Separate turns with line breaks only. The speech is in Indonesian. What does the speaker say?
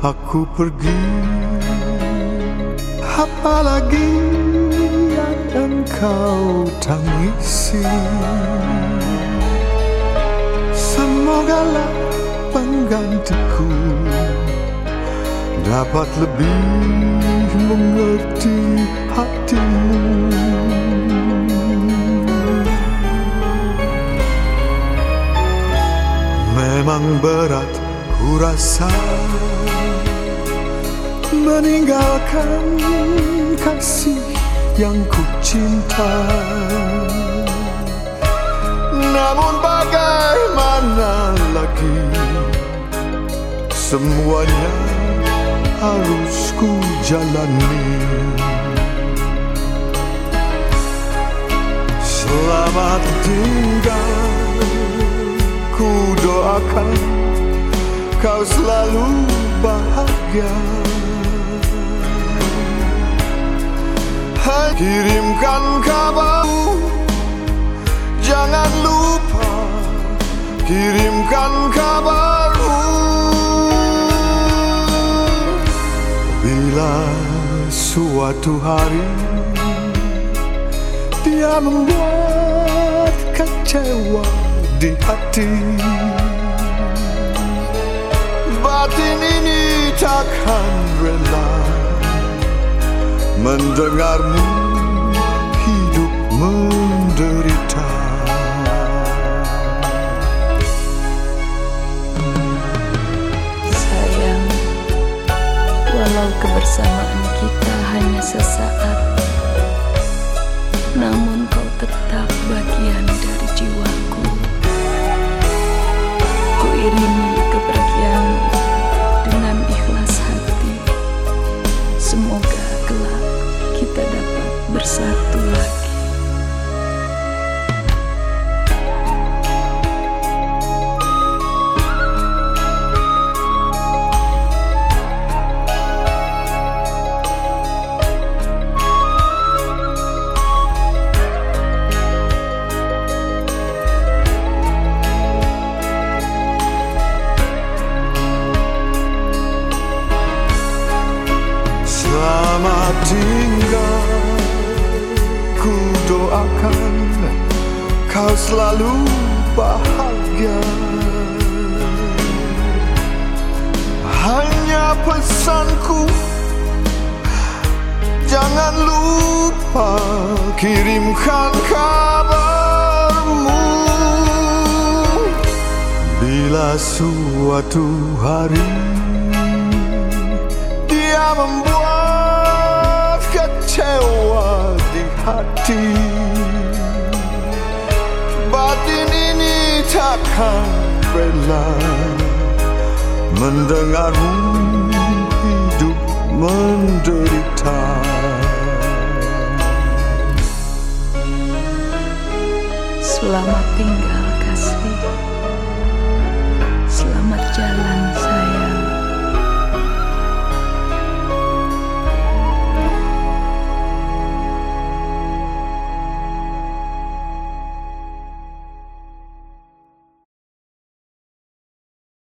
aku pergi. Apalagi yang engkau tangisi. Semogalah penggantiku Dapat lebih mengerti hatimu ku rasa Meninggalkan kasih yang ku cinta. Namun bagaimana lagi? Semuanya harus ku jalani. Selamat tinggal Ku doakan kau selalu bahagia. Hai kirimkan kabarmu Jangan lupa kirimkan kabarmu Bila suatu hari Dia membuat kecewa di hati Batin ini takkan rela Mendengarmu hidup menderita.
Sayang, walau kebersamaan kita hanya sesaat, namun kau tetap bagian dari bersatu lagi.
Selamat tinggal doakan Kau selalu bahagia. Hanya pesanku Jangan lupa kirimkan kabarmu. Bila suatu hari dia membuat kecewa di hati akan rela mendengar hidup menderita. Selamat tinggal.